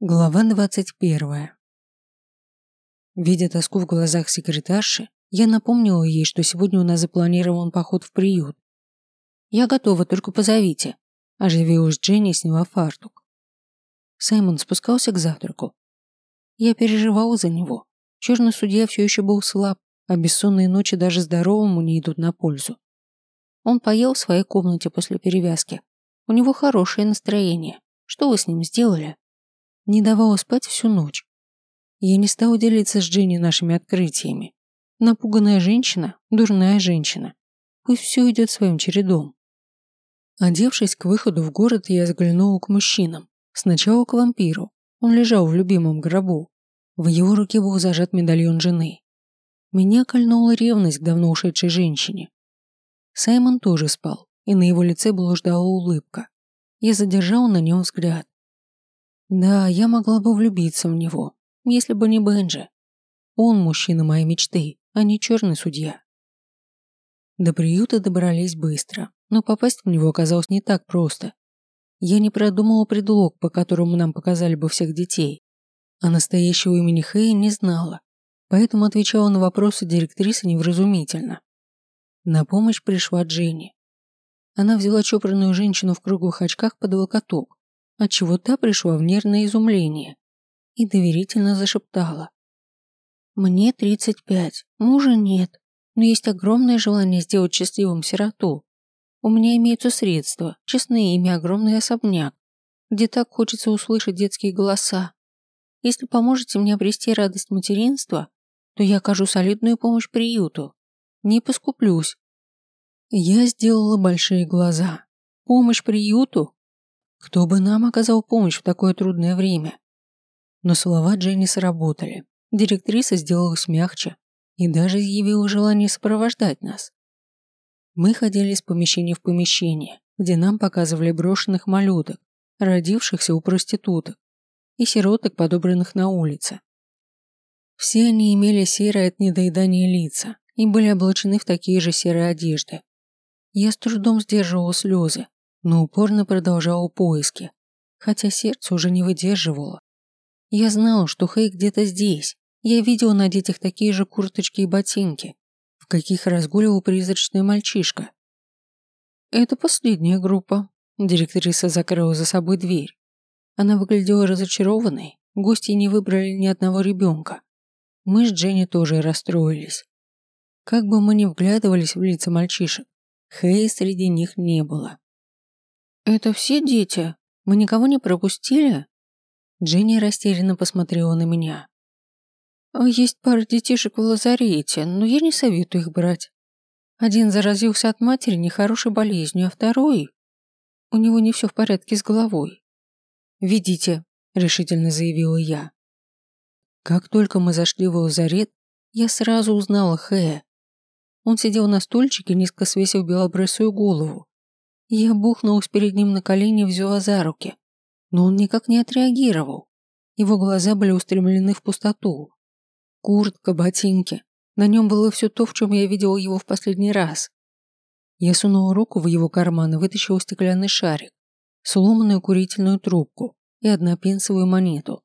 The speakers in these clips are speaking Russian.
Глава двадцать первая. Видя тоску в глазах секретарши, я напомнила ей, что сегодня у нас запланирован поход в приют. «Я готова, только позовите», – оживилась Дженни сняла фартук. Саймон спускался к завтраку. Я переживала за него. Черный судья все еще был слаб, а бессонные ночи даже здоровому не идут на пользу. Он поел в своей комнате после перевязки. У него хорошее настроение. Что вы с ним сделали? Не давала спать всю ночь. Я не стала делиться с Дженни нашими открытиями. Напуганная женщина – дурная женщина. Пусть все идет своим чередом. Одевшись к выходу в город, я заглянула к мужчинам. Сначала к вампиру. Он лежал в любимом гробу. В его руке был зажат медальон жены. Меня кольнула ревность к давно ушедшей женщине. Саймон тоже спал, и на его лице блуждала улыбка. Я задержал на нем взгляд. Да, я могла бы влюбиться в него, если бы не Бенджи. Он мужчина моей мечты, а не черный судья. До приюта добрались быстро, но попасть в него оказалось не так просто. Я не продумала предлог, по которому нам показали бы всех детей, а настоящего имени Хэя не знала, поэтому отвечала на вопросы директрисы невразумительно. На помощь пришла Дженни. Она взяла чопорную женщину в круглых очках под локоток отчего та пришла в нервное изумление и доверительно зашептала. «Мне 35, мужа нет, но есть огромное желание сделать счастливым сироту. У меня имеются средства, честное имя, огромный особняк, где так хочется услышать детские голоса. Если поможете мне обрести радость материнства, то я окажу солидную помощь приюту. Не поскуплюсь». Я сделала большие глаза. Помощь приюту? Кто бы нам оказал помощь в такое трудное время? Но слова Дженни сработали. Директриса сделалась мягче и даже изъявила желание сопровождать нас. Мы ходили из помещения в помещение, где нам показывали брошенных малюток, родившихся у проституток, и сироток, подобранных на улице. Все они имели серое от недоедания лица и были облачены в такие же серые одежды. Я с трудом сдерживала слезы, но упорно продолжал поиски, хотя сердце уже не выдерживало. Я знал, что Хей где-то здесь. Я видел на детях такие же курточки и ботинки, в каких разгуливал призрачный мальчишка. Это последняя группа. Директриса закрыла за собой дверь. Она выглядела разочарованной, гости не выбрали ни одного ребенка. Мы с Дженни тоже расстроились. Как бы мы ни вглядывались в лица мальчишек, Хэй среди них не было. «Это все дети? Мы никого не пропустили?» Дженни растерянно посмотрела на меня. «А «Есть пара детишек в лазарете, но я не советую их брать. Один заразился от матери нехорошей болезнью, а второй... У него не все в порядке с головой. «Ведите», — решительно заявила я. Как только мы зашли в лазарет, я сразу узнала Хэя. Он сидел на стульчике, низко свесив белобрысую голову. Я бухнулась перед ним на колени и взяла за руки. Но он никак не отреагировал. Его глаза были устремлены в пустоту. Куртка, ботинки. На нем было все то, в чем я видела его в последний раз. Я сунула руку в его карман и вытащила стеклянный шарик, сломанную курительную трубку и однопенсовую монету.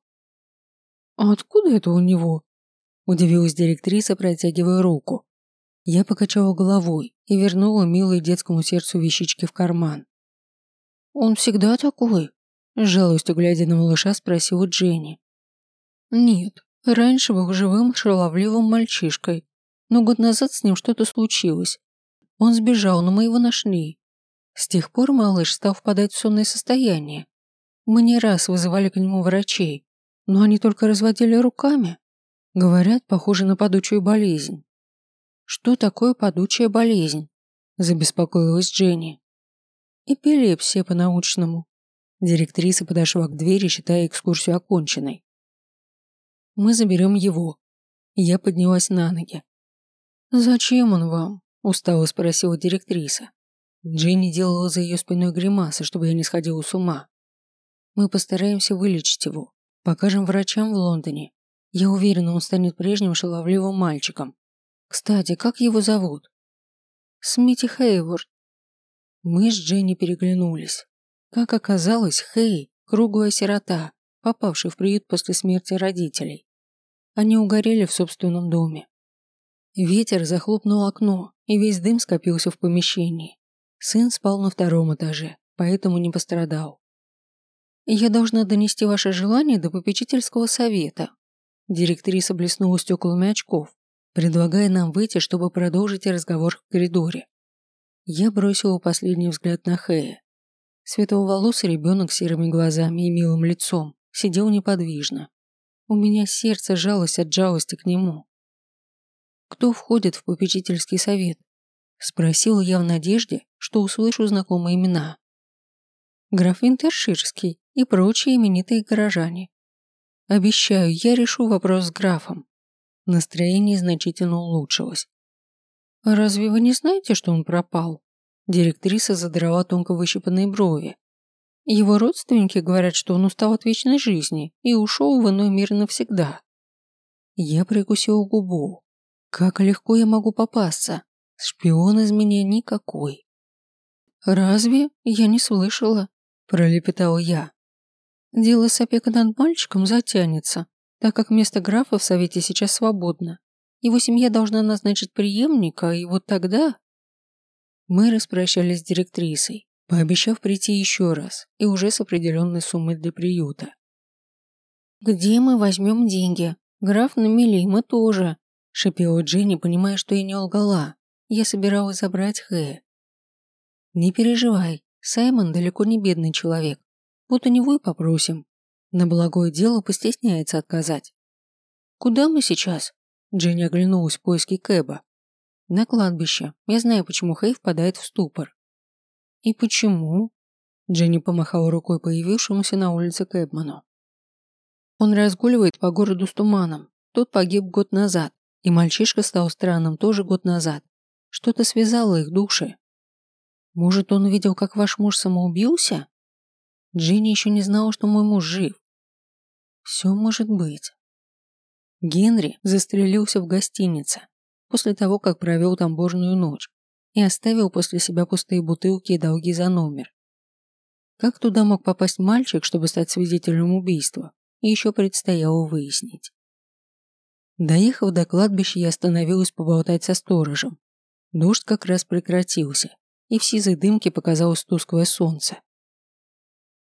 «А откуда это у него?» – удивилась директриса, протягивая руку. Я покачала головой и вернула милой детскому сердцу вещички в карман. «Он всегда такой?» – с жалостью глядя на малыша спросила Дженни. «Нет, раньше был живым шаловливым мальчишкой, но год назад с ним что-то случилось. Он сбежал, но мы его нашли. С тех пор малыш стал впадать в сонное состояние. Мы не раз вызывали к нему врачей, но они только разводили руками. Говорят, похоже на падучую болезнь. Что такое падучая болезнь? Забеспокоилась Дженни. Эпилепсия по-научному. Директриса подошла к двери, считая экскурсию оконченной. Мы заберем его. Я поднялась на ноги. «Зачем он вам?» – устало спросила директриса. Дженни делала за ее спиной гримасы, чтобы я не сходила с ума. «Мы постараемся вылечить его. Покажем врачам в Лондоне. Я уверена, он станет прежним шаловливым мальчиком. Кстати, как его зовут? Смити Хейворд. Мы с Дженни переглянулись. Как оказалось, Хей – круглая сирота, попавший в приют после смерти родителей. Они угорели в собственном доме. Ветер захлопнул окно, и весь дым скопился в помещении. Сын спал на втором этаже, поэтому не пострадал. «Я должна донести ваше желание до попечительского совета». Директриса блеснула стеклами очков, предлагая нам выйти, чтобы продолжить разговор в коридоре. Я бросила последний взгляд на Хэя. Светловолосый ребенок с серыми глазами и милым лицом сидел неподвижно. У меня сердце жалось от жалости к нему. «Кто входит в попечительский совет?» Спросила я в надежде, что услышу знакомые имена. Граф Винтерширский и прочие именитые горожане. Обещаю, я решу вопрос с графом. Настроение значительно улучшилось. «Разве вы не знаете, что он пропал?» Директриса задрала тонко выщипанные брови. Его родственники говорят, что он устал от вечной жизни и ушел в иной мир навсегда. Я прикусил губу. Как легко я могу попасться. Шпион из меня никакой. «Разве? Я не слышала», – пролепетал я. «Дело с опекой над мальчиком затянется, так как место графа в совете сейчас свободно. Его семья должна назначить преемника, и вот тогда...» Мы распрощались с директрисой, пообещав прийти еще раз и уже с определенной суммой для приюта. «Где мы возьмем деньги? Граф на мели, мы тоже», – шипела Дженни, понимая, что я не лгала. Я собиралась забрать Хэя. «Не переживай, Саймон далеко не бедный человек. Вот у него и попросим. На благое дело постесняется отказать». «Куда мы сейчас?» Дженни оглянулась в поиске Кэба. «На кладбище. Я знаю, почему Хэй впадает в ступор». «И почему?» Дженни помахала рукой появившемуся на улице Кэбману. «Он разгуливает по городу с туманом. Тот погиб год назад, и мальчишка стал странным тоже год назад. Что-то связало их души. Может, он увидел, как ваш муж самоубился? Джинни еще не знала, что мой муж жив. Все может быть. Генри застрелился в гостинице после того, как провел там божную ночь и оставил после себя пустые бутылки и долги за номер. Как туда мог попасть мальчик, чтобы стать свидетелем убийства, еще предстояло выяснить. Доехав до кладбища, я остановилась поболтать со сторожем. Дождь как раз прекратился, и в сизой дымке показалось тусклое солнце.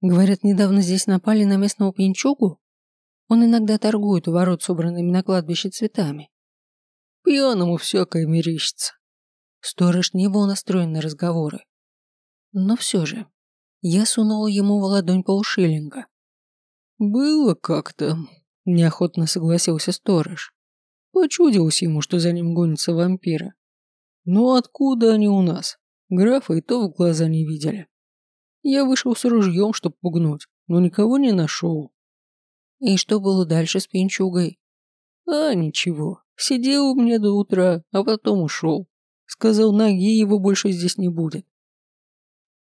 Говорят, недавно здесь напали на местного пьянчугу? Он иногда торгует у ворот собранными на кладбище цветами. Пьяному всякое мерещится. Сторож не был настроен на разговоры. Но все же, я сунула ему в ладонь полшиллинга. «Было как-то», – неохотно согласился сторож. Почудилось ему, что за ним гонятся вампиры. «Ну откуда они у нас? Графа и то в глаза не видели. Я вышел с ружьем, чтобы пугнуть, но никого не нашел. И что было дальше с пинчугой? А, ничего. Сидел у меня до утра, а потом ушел. Сказал, ноги его больше здесь не будет.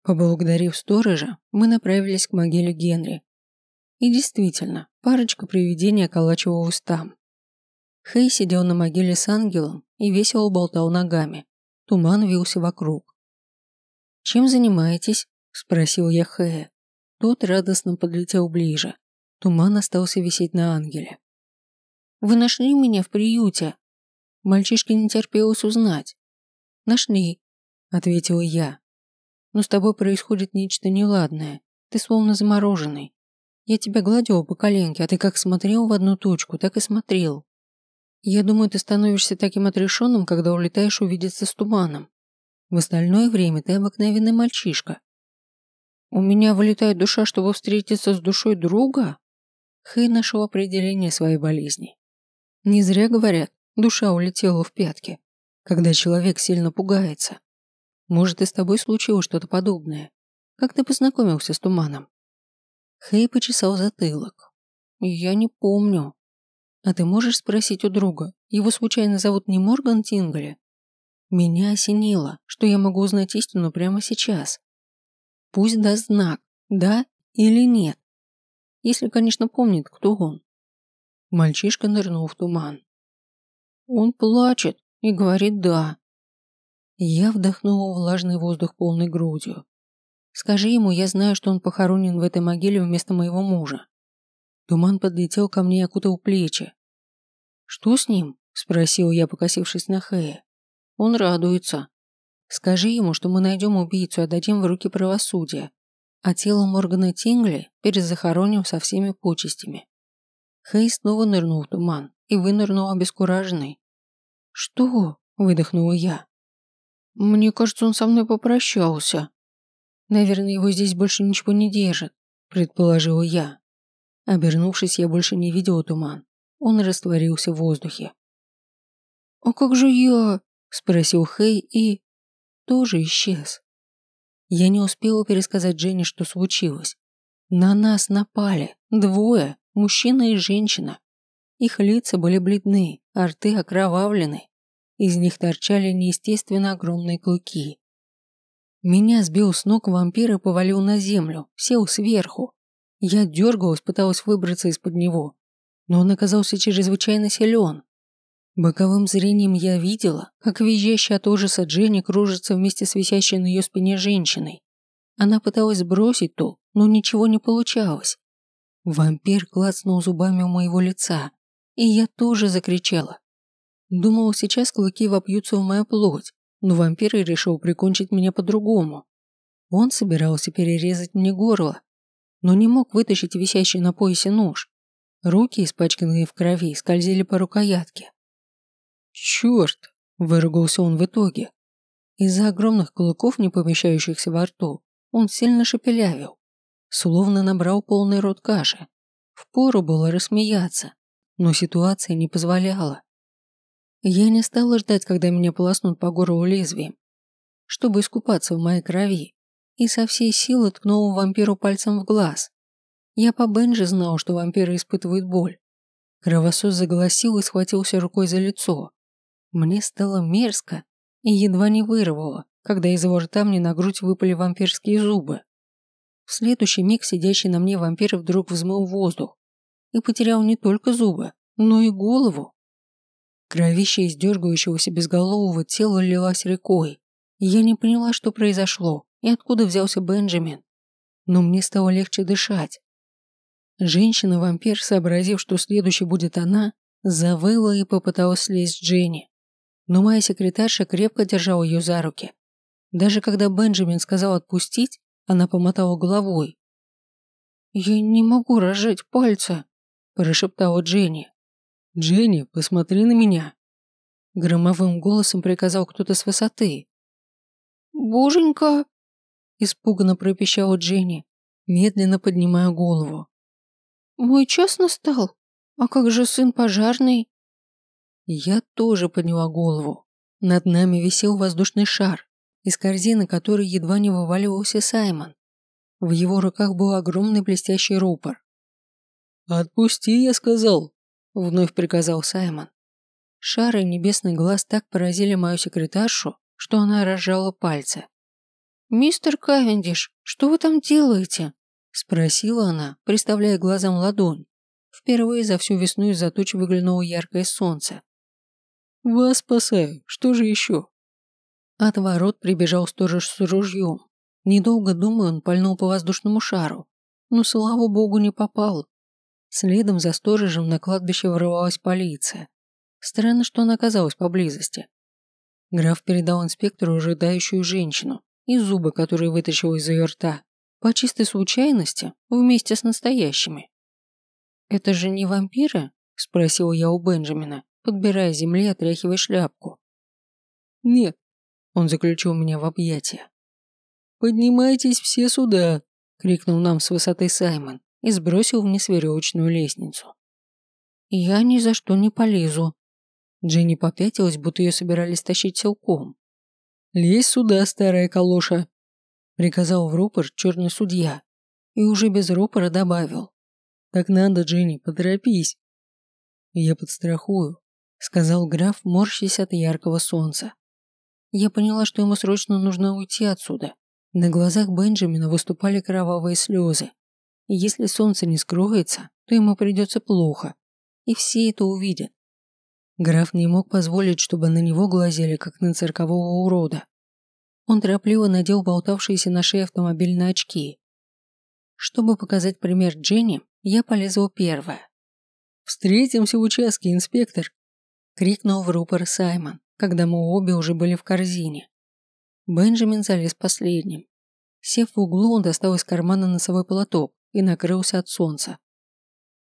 Поблагодарив сторожа, мы направились к могиле Генри. И действительно, парочка привидений околачивалась там. Хей сидел на могиле с ангелом и весело болтал ногами. Туман вился вокруг. «Чем занимаетесь?» – спросил я Хэя. Тот радостно подлетел ближе. Туман остался висеть на ангеле. «Вы нашли меня в приюте?» Мальчишке не терпелось узнать. «Нашли», – ответила я. «Но с тобой происходит нечто неладное. Ты словно замороженный. Я тебя гладила по коленке, а ты как смотрел в одну точку, так и смотрел. Я думаю, ты становишься таким отрешенным, когда улетаешь увидеться с туманом. В остальное время ты обыкновенный мальчишка. У меня вылетает душа, чтобы встретиться с душой друга? Хэй нашел определение своей болезни. Не зря говорят, душа улетела в пятки, когда человек сильно пугается. Может, и с тобой случилось что-то подобное. Как ты познакомился с туманом? Хэй почесал затылок. Я не помню. А ты можешь спросить у друга, его случайно зовут не Морган Тингли? Меня осенило, что я могу узнать истину прямо сейчас. Пусть даст знак, да или нет. Если, конечно, помнит, кто он. Мальчишка нырнул в туман. Он плачет и говорит «да». Я вдохнула влажный воздух полной грудью. Скажи ему, я знаю, что он похоронен в этой могиле вместо моего мужа. Туман подлетел ко мне и окутал плечи. «Что с ним?» – спросил я, покосившись на Хэя. «Он радуется. Скажи ему, что мы найдем убийцу и отдадим в руки правосудия, а тело Моргана Тингли перезахороним со всеми почестями». Хэй снова нырнул в туман и вынырнул обескураженный. «Что?» – выдохнула я. «Мне кажется, он со мной попрощался. Наверное, его здесь больше ничего не держит», – предположила я. Обернувшись, я больше не видела туман. Он растворился в воздухе. «А как же я?» – спросил Хей и... тоже исчез. Я не успела пересказать Жене, что случилось. На нас напали. Двое. Мужчина и женщина. Их лица были бледны, а рты окровавлены. Из них торчали неестественно огромные клыки. Меня сбил с ног вампир и повалил на землю, сел сверху. Я дергалась, пыталась выбраться из-под него, но он оказался чрезвычайно силен. Боковым зрением я видела, как визжащая от ужаса Дженни кружится вместе с висящей на ее спине женщиной. Она пыталась сбросить ту, но ничего не получалось. Вампир клацнул зубами у моего лица, и я тоже закричала. Думал, сейчас клыки вопьются в мою плоть, но вампир решил прикончить меня по-другому. Он собирался перерезать мне горло, но не мог вытащить висящий на поясе нож. Руки, испачканные в крови, скользили по рукоятке. «Черт!» – выругался он в итоге. Из-за огромных клыков, не помещающихся во рту, он сильно шепелявил, словно набрал полный рот каши. Впору было рассмеяться, но ситуация не позволяла. Я не стала ждать, когда меня полоснут по горлу лезвием, чтобы искупаться в моей крови и со всей силы ткнул вампиру пальцем в глаз. Я по Бенджи знал, что вампиры испытывают боль. Кровосос заголосил и схватился рукой за лицо. Мне стало мерзко и едва не вырвало, когда из его рта мне на грудь выпали вампирские зубы. В следующий миг сидящий на мне вампир вдруг взмыл воздух и потерял не только зубы, но и голову. Кровища из дергающегося безголового тела лилась рекой, я не поняла, что произошло и откуда взялся Бенджамин. Но мне стало легче дышать. Женщина-вампир, сообразив, что следующей будет она, завыла и попыталась слезть с Дженни. Но моя секретарша крепко держала ее за руки. Даже когда Бенджамин сказал отпустить, она помотала головой. «Я не могу разжать пальца», – прошептала Дженни. «Дженни, посмотри на меня», – громовым голосом приказал кто-то с высоты. «Боженька!» Испуганно пропищала Дженни, медленно поднимая голову. «Мой час настал? А как же сын пожарный?» Я тоже подняла голову. Над нами висел воздушный шар, из корзины которой едва не вываливался Саймон. В его руках был огромный блестящий рупор. «Отпусти, я сказал», — вновь приказал Саймон. Шар и небесный глаз так поразили мою секретаршу, что она разжала пальцы. «Мистер Кавендиш, что вы там делаете?» – спросила она, приставляя глазам ладонь. Впервые за всю весну из-за туч выглянуло яркое солнце. «Вас спасаю, что же еще?» От ворот прибежал сторож с ружьем. Недолго думая, он пальнул по воздушному шару, но, слава богу, не попал. Следом за сторожем на кладбище врывалась полиция. Странно, что она оказалась поблизости. Граф передал инспектору ожидающую женщину, и зубы, которые вытащил из ее рта, по чистой случайности, вместе с настоящими. «Это же не вампиры?» – спросил я у Бенджамина, подбирая земли отряхивая шляпку. «Нет», – он заключил меня в объятия. «Поднимайтесь все сюда!» – крикнул нам с высоты Саймон и сбросил вниз веревочную лестницу. «Я ни за что не полезу». Дженни попятилась, будто ее собирались тащить силком. «Лезь сюда, старая калоша!» Приказал в рупор черный судья. И уже без рупора добавил. «Так надо, Дженни, поторопись!» «Я подстрахую», — сказал граф, морщись от яркого солнца. Я поняла, что ему срочно нужно уйти отсюда. На глазах Бенджамина выступали кровавые слезы. И если солнце не скроется, то ему придется плохо. И все это увидят. Граф не мог позволить, чтобы на него глазели, как на циркового урода. Он торопливо надел болтавшиеся на шее автомобильные очки. Чтобы показать пример Дженни, я полезла первая. «Встретимся в участке, инспектор!» — крикнул в рупор Саймон, когда мы обе уже были в корзине. Бенджамин залез последним. Сев в углу, он достал из кармана носовой платок и накрылся от солнца.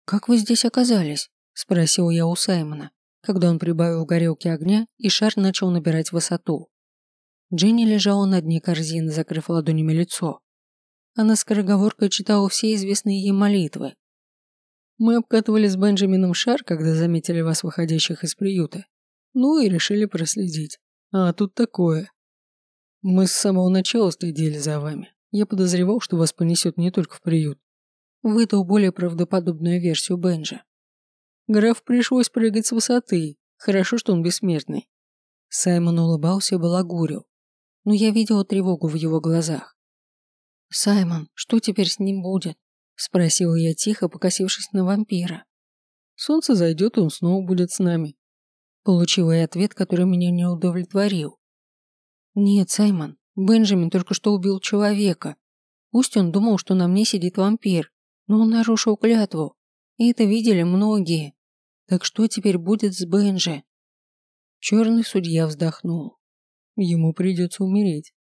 «Как вы здесь оказались?» – спросил я у Саймона, когда он прибавил горелки огня и шар начал набирать высоту. Дженни лежала на дне корзины, закрыв ладонями лицо. Она скороговоркой читала все известные ей молитвы. «Мы обкатывали с Бенджамином шар, когда заметили вас выходящих из приюта. Ну и решили проследить. А тут такое. Мы с самого начала следили за вами. Я подозревал, что вас понесет не только в приют. Выдал более правдоподобную версию Бенджа. Граф пришлось прыгать с высоты. Хорошо, что он бессмертный. Саймон улыбался и балагурил. Но я видела тревогу в его глазах. «Саймон, что теперь с ним будет?» Спросила я тихо, покосившись на вампира. «Солнце зайдет, он снова будет с нами». Получила я ответ, который меня не удовлетворил. «Нет, Саймон, Бенджамин только что убил человека. Пусть он думал, что на мне сидит вампир, но он нарушил клятву. И это видели многие. Так что теперь будет с Бенджи?» Черный судья вздохнул. Ему придется умереть.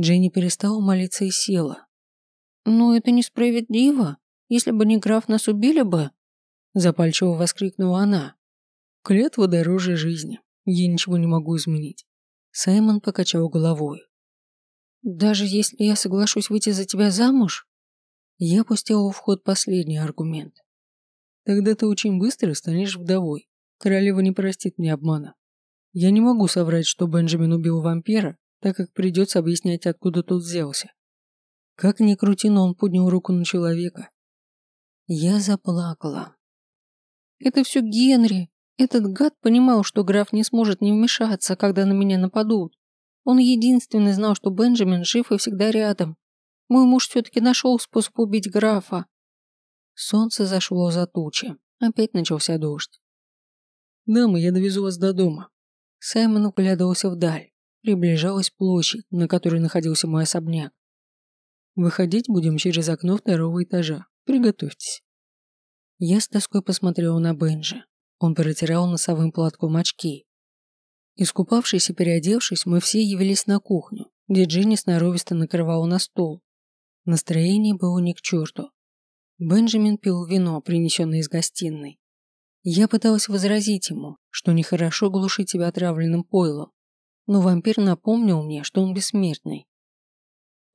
Дженни перестала молиться и села. «Но это несправедливо. Если бы не граф, нас убили бы!» Запальчиво воскликнула она. «Клятва дороже жизни. Я ничего не могу изменить. Саймон покачал головой. «Даже если я соглашусь выйти за тебя замуж?» Я пустила в ход последний аргумент. «Тогда ты очень быстро станешь вдовой. Королева не простит мне обмана. Я не могу соврать, что Бенджамин убил вампира, так как придется объяснять, откуда тот взялся. Как ни крути, но он поднял руку на человека. Я заплакала. «Это все Генри!» Этот гад понимал, что граф не сможет не вмешаться, когда на меня нападут. Он единственный знал, что Бенджамин жив и всегда рядом. Мой муж все-таки нашел способ убить графа. Солнце зашло за тучи. Опять начался дождь. «Дамы, я довезу вас до дома». Саймон углядывался вдаль. Приближалась площадь, на которой находился мой особняк. «Выходить будем через окно второго этажа. Приготовьтесь». Я с тоской посмотрела на Бенджи. Он протирал носовым платком очки. Искупавшись и переодевшись, мы все явились на кухню, где Джинни сноровисто накрывала на стол. Настроение было не к черту. Бенджамин пил вино, принесенное из гостиной. Я пыталась возразить ему, что нехорошо глушить себя отравленным пойлом, но вампир напомнил мне, что он бессмертный.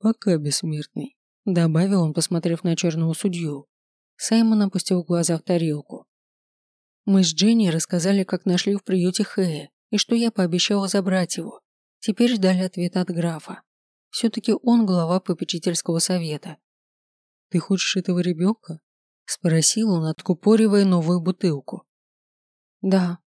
«Пока бессмертный», — добавил он, посмотрев на черного судью. Саймон опустил глаза в тарелку. Мы с Дженни рассказали, как нашли в приюте Хэя, и что я пообещала забрать его. Теперь ждали ответа от графа. Все-таки он глава попечительского совета. «Ты хочешь этого ребенка?» Спросил он, откупоривая новую бутылку. «Да».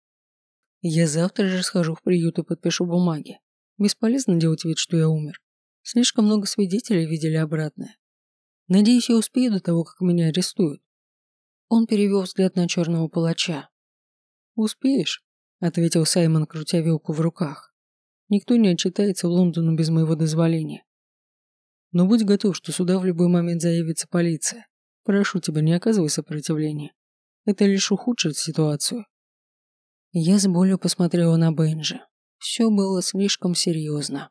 «Я завтра же схожу в приют и подпишу бумаги. Бесполезно делать вид, что я умер. Слишком много свидетелей видели обратное. Надеюсь, я успею до того, как меня арестуют. Он перевел взгляд на черного палача. «Успеешь», — ответил Саймон, крутя вилку в руках. «Никто не отчитается в Лондону без моего дозволения. Но будь готов, что сюда в любой момент заявится полиция. Прошу тебя, не оказывай сопротивления. Это лишь ухудшит ситуацию». Я с болью посмотрела на Бенджи. Все было слишком серьезно.